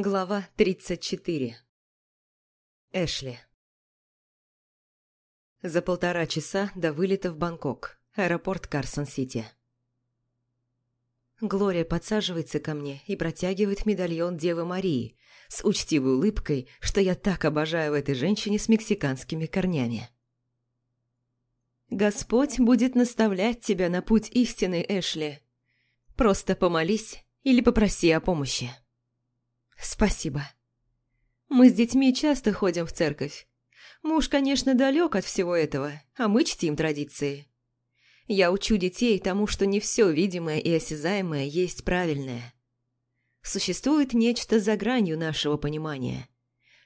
Глава 34 Эшли За полтора часа до вылета в Бангкок, аэропорт Карсон-Сити. Глория подсаживается ко мне и протягивает медальон Девы Марии с учтивой улыбкой, что я так обожаю в этой женщине с мексиканскими корнями. «Господь будет наставлять тебя на путь истины, Эшли. Просто помолись или попроси о помощи». «Спасибо. Мы с детьми часто ходим в церковь. Муж, конечно, далек от всего этого, а мы чтим традиции. Я учу детей тому, что не все видимое и осязаемое есть правильное. Существует нечто за гранью нашего понимания.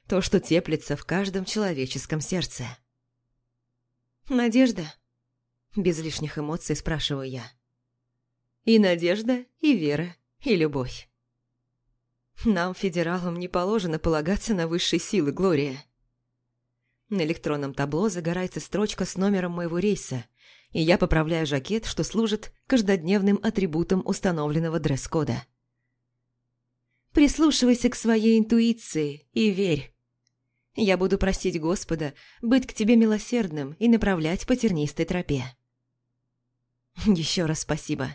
То, что теплится в каждом человеческом сердце. «Надежда?» Без лишних эмоций спрашиваю я. «И надежда, и вера, и любовь». Нам, федералам, не положено полагаться на высшие силы, Глория. На электронном табло загорается строчка с номером моего рейса, и я поправляю жакет, что служит каждодневным атрибутом установленного дресс-кода. Прислушивайся к своей интуиции и верь. Я буду просить Господа быть к тебе милосердным и направлять по тернистой тропе. Еще раз спасибо.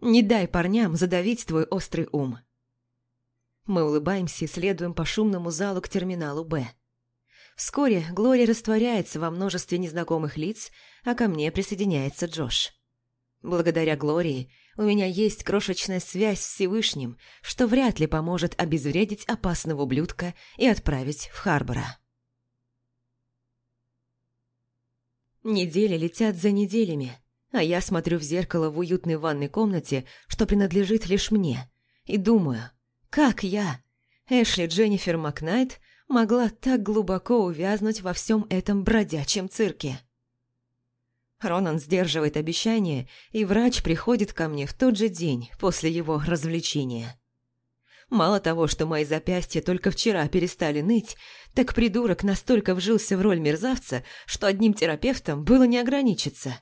Не дай парням задавить твой острый ум. Мы улыбаемся и следуем по шумному залу к терминалу «Б». Вскоре Глория растворяется во множестве незнакомых лиц, а ко мне присоединяется Джош. Благодаря Глории у меня есть крошечная связь с Всевышним, что вряд ли поможет обезвредить опасного ублюдка и отправить в Харбора. Недели летят за неделями, а я смотрю в зеркало в уютной ванной комнате, что принадлежит лишь мне, и думаю – как я, Эшли Дженнифер Макнайт, могла так глубоко увязнуть во всем этом бродячем цирке? Ронан сдерживает обещание, и врач приходит ко мне в тот же день после его развлечения. Мало того, что мои запястья только вчера перестали ныть, так придурок настолько вжился в роль мерзавца, что одним терапевтом было не ограничиться.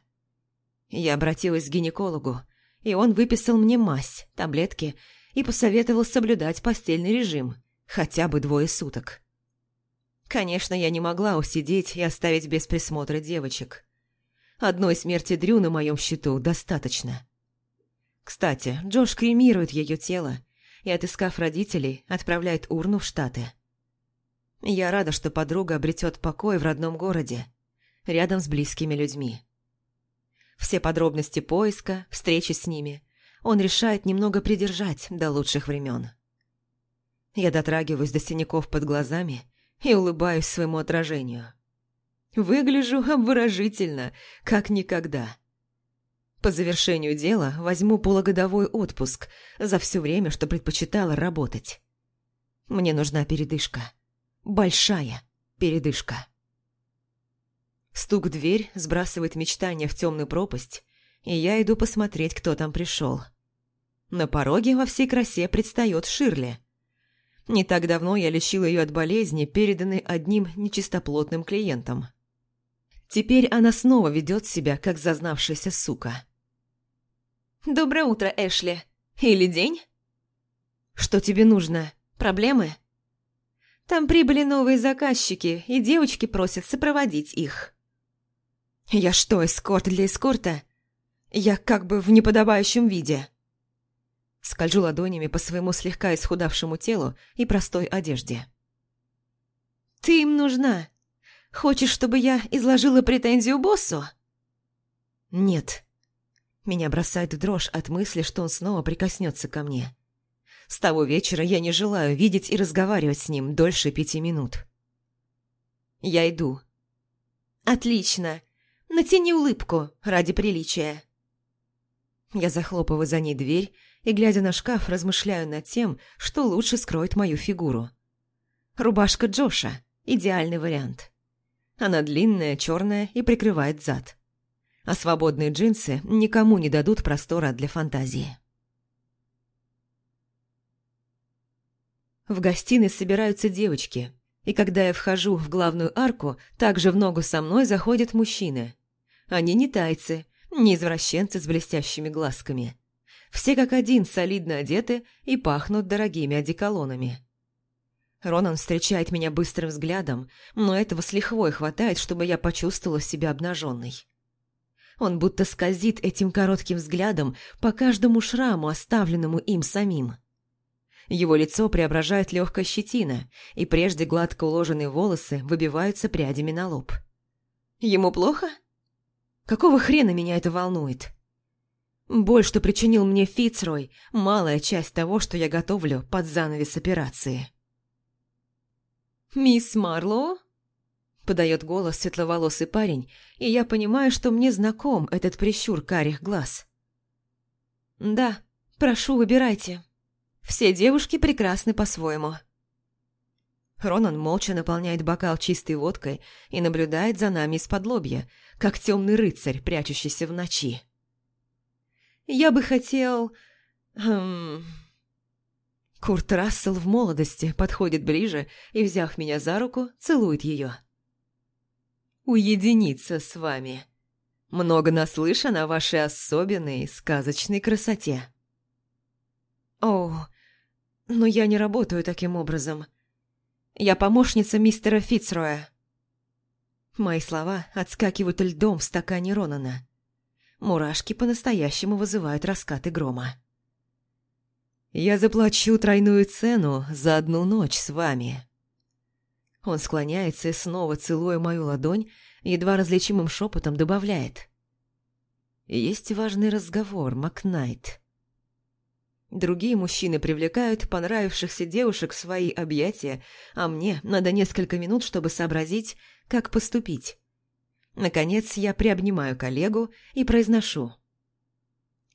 Я обратилась к гинекологу, и он выписал мне мазь, таблетки и посоветовал соблюдать постельный режим, хотя бы двое суток. Конечно, я не могла усидеть и оставить без присмотра девочек. Одной смерти Дрю на моем счету достаточно. Кстати, Джош кремирует ее тело и, отыскав родителей, отправляет урну в Штаты. Я рада, что подруга обретет покой в родном городе, рядом с близкими людьми. Все подробности поиска, встречи с ними он решает немного придержать до лучших времен. Я дотрагиваюсь до синяков под глазами и улыбаюсь своему отражению. Выгляжу обворожительно, как никогда. По завершению дела возьму полугодовой отпуск за все время, что предпочитала работать. Мне нужна передышка. Большая передышка. Стук в дверь сбрасывает мечтания в темную пропасть, и я иду посмотреть, кто там пришел. На пороге во всей красе предстает Ширли. Не так давно я лечила ее от болезни, переданной одним нечистоплотным клиентом. Теперь она снова ведет себя, как зазнавшаяся сука. «Доброе утро, Эшли. Или день?» «Что тебе нужно? Проблемы?» «Там прибыли новые заказчики, и девочки просят сопроводить их». «Я что, эскорт для эскорта? Я как бы в неподобающем виде. Скольжу ладонями по своему слегка исхудавшему телу и простой одежде. «Ты им нужна. Хочешь, чтобы я изложила претензию боссу?» «Нет». Меня бросает в дрожь от мысли, что он снова прикоснется ко мне. С того вечера я не желаю видеть и разговаривать с ним дольше пяти минут. Я иду. «Отлично. Натяни улыбку ради приличия». Я захлопываю за ней дверь и, глядя на шкаф, размышляю над тем, что лучше скроет мою фигуру. Рубашка Джоша – идеальный вариант. Она длинная, черная и прикрывает зад. А свободные джинсы никому не дадут простора для фантазии. В гостиной собираются девочки, и когда я вхожу в главную арку, также в ногу со мной заходят мужчины. Они не тайцы, не извращенцы с блестящими глазками. Все как один солидно одеты и пахнут дорогими одеколонами. Ронан встречает меня быстрым взглядом, но этого с лихвой хватает, чтобы я почувствовала себя обнаженной. Он будто скользит этим коротким взглядом по каждому шраму, оставленному им самим. Его лицо преображает легкая щетина, и прежде гладко уложенные волосы выбиваются прядями на лоб. Ему плохо? Какого хрена меня это волнует? Боль, что причинил мне Фицрой, малая часть того, что я готовлю под занавес операции. «Мисс Марлоу?» Подает голос светловолосый парень, и я понимаю, что мне знаком этот прищур карих глаз. «Да, прошу, выбирайте. Все девушки прекрасны по-своему». Ронан молча наполняет бокал чистой водкой и наблюдает за нами из-под лобья, как темный рыцарь, прячущийся в ночи. «Я бы хотел...» эм... Курт Рассел в молодости подходит ближе и, взяв меня за руку, целует ее. «Уединиться с вами. Много наслышан о вашей особенной сказочной красоте». «О, но я не работаю таким образом. Я помощница мистера Фицроя». Мои слова отскакивают льдом в стакане Ронана. Мурашки по-настоящему вызывают раскаты грома. Я заплачу тройную цену за одну ночь с вами». Он склоняется и снова, целуя мою ладонь, едва различимым шепотом добавляет. «Есть важный разговор, Макнайт». Другие мужчины привлекают понравившихся девушек в свои объятия, а мне надо несколько минут, чтобы сообразить, как поступить. Наконец я приобнимаю коллегу и произношу.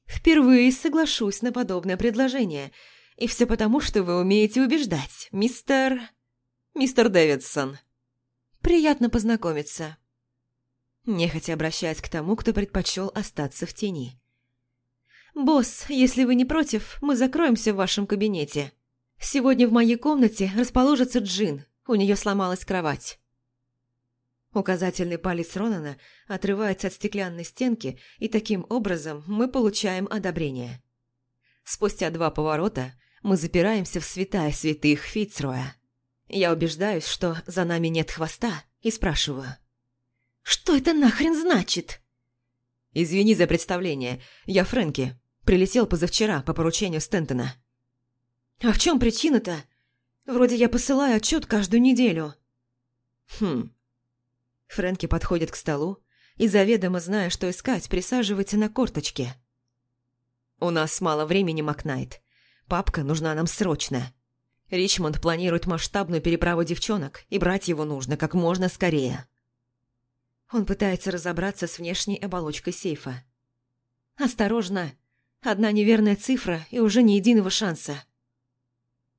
Впервые соглашусь на подобное предложение. И все потому, что вы умеете убеждать, мистер... Мистер Дэвидсон. Приятно познакомиться. Нехотя обращаясь к тому, кто предпочел остаться в тени. «Босс, если вы не против, мы закроемся в вашем кабинете. Сегодня в моей комнате расположится Джин, у нее сломалась кровать. Указательный палец Ронана отрывается от стеклянной стенки, и таким образом мы получаем одобрение. Спустя два поворота мы запираемся в святая святых Фицроя. Я убеждаюсь, что за нами нет хвоста, и спрашиваю. «Что это нахрен значит?» «Извини за представление. Я Фрэнки. Прилетел позавчера по поручению Стентона». «А в чем причина-то? Вроде я посылаю отчет каждую неделю». «Хм, Фрэнки подходит к столу и, заведомо зная, что искать, присаживается на корточке. «У нас мало времени, Макнайт. Папка нужна нам срочно. Ричмонд планирует масштабную переправу девчонок, и брать его нужно как можно скорее». Он пытается разобраться с внешней оболочкой сейфа. «Осторожно! Одна неверная цифра и уже ни единого шанса».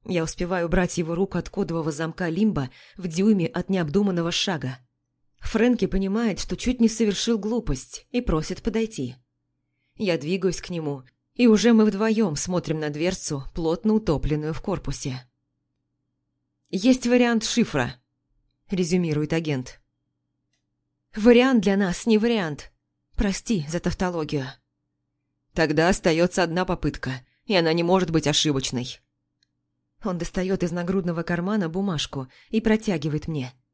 Я успеваю убрать его руку от кодового замка Лимба в дюйме от необдуманного шага. Фрэнки понимает, что чуть не совершил глупость и просит подойти. Я двигаюсь к нему, и уже мы вдвоем смотрим на дверцу, плотно утопленную в корпусе. «Есть вариант шифра», – резюмирует агент. «Вариант для нас не вариант. Прости за тавтологию». «Тогда остается одна попытка, и она не может быть ошибочной». Он достает из нагрудного кармана бумажку и протягивает мне –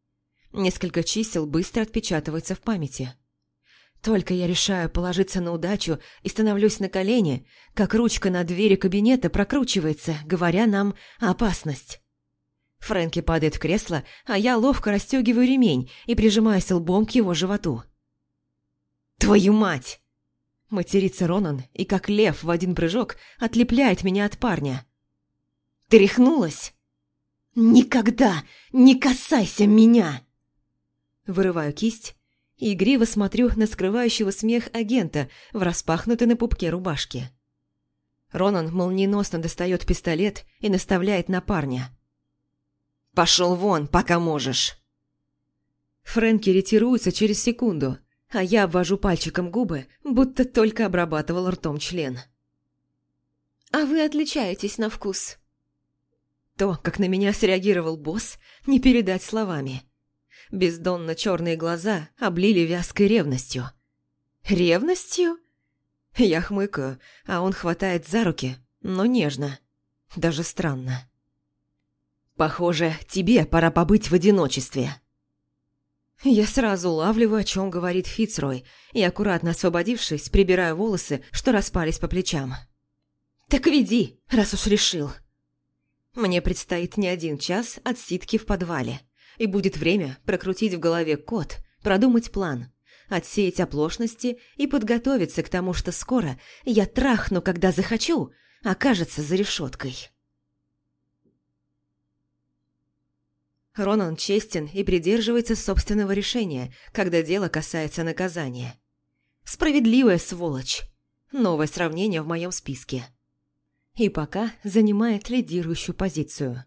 Несколько чисел быстро отпечатываются в памяти. Только я решаю положиться на удачу и становлюсь на колени, как ручка на двери кабинета прокручивается, говоря нам «опасность». Фрэнки падает в кресло, а я ловко расстегиваю ремень и прижимаюсь лбом к его животу. «Твою мать!» Матерится Ронан и, как лев в один прыжок, отлепляет меня от парня. «Ты рехнулась?» «Никогда не касайся меня!» Вырываю кисть и игриво смотрю на скрывающего смех агента в распахнутой на пупке рубашке. Ронан молниеносно достает пистолет и наставляет на парня. «Пошел вон, пока можешь!» Фрэнки ретируется через секунду, а я обвожу пальчиком губы, будто только обрабатывал ртом член. «А вы отличаетесь на вкус?» То, как на меня среагировал босс, не передать словами. Бездонно черные глаза облили вязкой ревностью. «Ревностью?» Я хмыкаю, а он хватает за руки, но нежно. Даже странно. Похоже, тебе пора побыть в одиночестве. Я сразу улавливаю, о чем говорит Фицрой, и, аккуратно освободившись, прибираю волосы, что распались по плечам. «Так веди, раз уж решил». Мне предстоит не один час отсидки в подвале, и будет время прокрутить в голове код, продумать план, отсеять оплошности и подготовиться к тому, что скоро я трахну, когда захочу, окажется за решеткой. Ронан честен и придерживается собственного решения, когда дело касается наказания. Справедливая сволочь. Новое сравнение в моем списке. И пока занимает лидирующую позицию.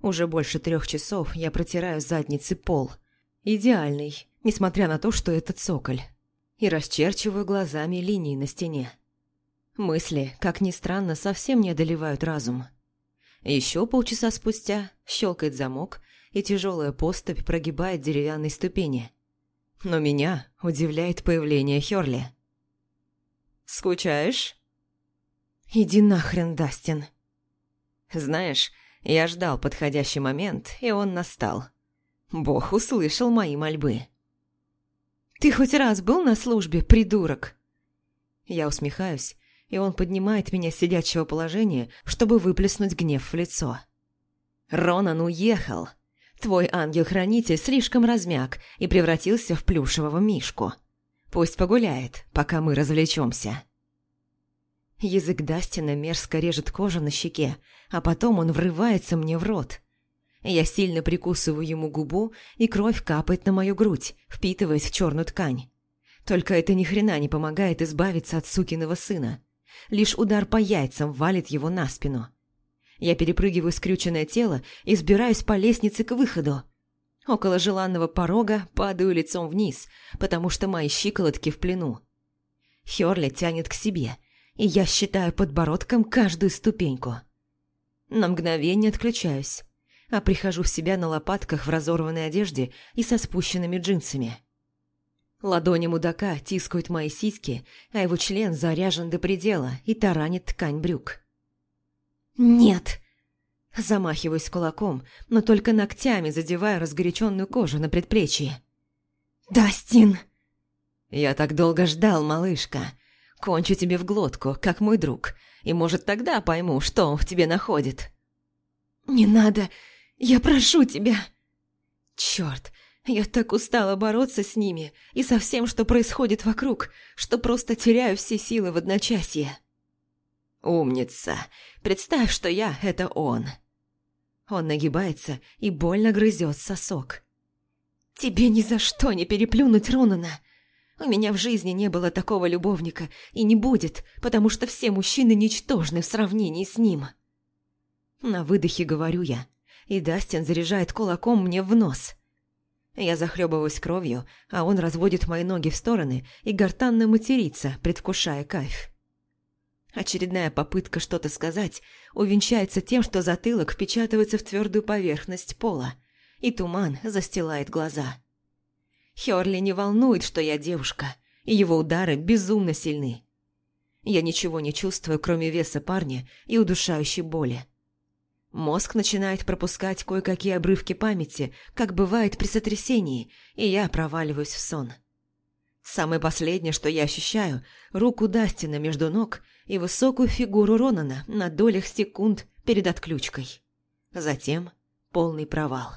Уже больше трех часов я протираю задницы пол. Идеальный, несмотря на то, что это цоколь. И расчерчиваю глазами линии на стене. Мысли, как ни странно, совсем не одолевают разум. Еще полчаса спустя щелкает замок, и тяжелая поступь прогибает деревянные ступени. Но меня удивляет появление Хёрли. «Скучаешь?» «Иди нахрен, Дастин!» «Знаешь, я ждал подходящий момент, и он настал. Бог услышал мои мольбы». «Ты хоть раз был на службе, придурок?» Я усмехаюсь, и он поднимает меня с сидячего положения, чтобы выплеснуть гнев в лицо. «Ронан уехал!» Твой ангел-хранитель слишком размяк и превратился в плюшевого мишку. Пусть погуляет, пока мы развлечемся. Язык Дастина мерзко режет кожу на щеке, а потом он врывается мне в рот. Я сильно прикусываю ему губу, и кровь капает на мою грудь, впитываясь в черную ткань. Только это ни хрена не помогает избавиться от сукиного сына. Лишь удар по яйцам валит его на спину. Я перепрыгиваю скрюченное тело и сбираюсь по лестнице к выходу. Около желанного порога падаю лицом вниз, потому что мои щиколотки в плену. Хёрли тянет к себе, и я считаю подбородком каждую ступеньку. На мгновение отключаюсь, а прихожу в себя на лопатках в разорванной одежде и со спущенными джинсами. Ладони мудака тискают мои сиськи, а его член заряжен до предела и таранит ткань брюк. «Нет!» Замахиваюсь кулаком, но только ногтями задеваю разгоряченную кожу на предплечье. «Дастин!» «Я так долго ждал, малышка. Кончу тебе в глотку, как мой друг, и, может, тогда пойму, что он в тебе находит». «Не надо! Я прошу тебя!» «Чёрт! Я так устала бороться с ними и со всем, что происходит вокруг, что просто теряю все силы в одночасье». «Умница! Представь, что я – это он!» Он нагибается и больно грызет сосок. «Тебе ни за что не переплюнуть Ронана! У меня в жизни не было такого любовника и не будет, потому что все мужчины ничтожны в сравнении с ним!» На выдохе говорю я, и Дастин заряжает кулаком мне в нос. Я захлебываюсь кровью, а он разводит мои ноги в стороны и гортанно матерится, предвкушая кайф. Очередная попытка что-то сказать увенчается тем, что затылок впечатывается в твердую поверхность пола, и туман застилает глаза. Хёрли не волнует, что я девушка, и его удары безумно сильны. Я ничего не чувствую, кроме веса парня и удушающей боли. Мозг начинает пропускать кое-какие обрывки памяти, как бывает при сотрясении, и я проваливаюсь в сон. Самое последнее, что я ощущаю, руку Дастина между ног и высокую фигуру Ронана на долях секунд перед отключкой. Затем полный провал.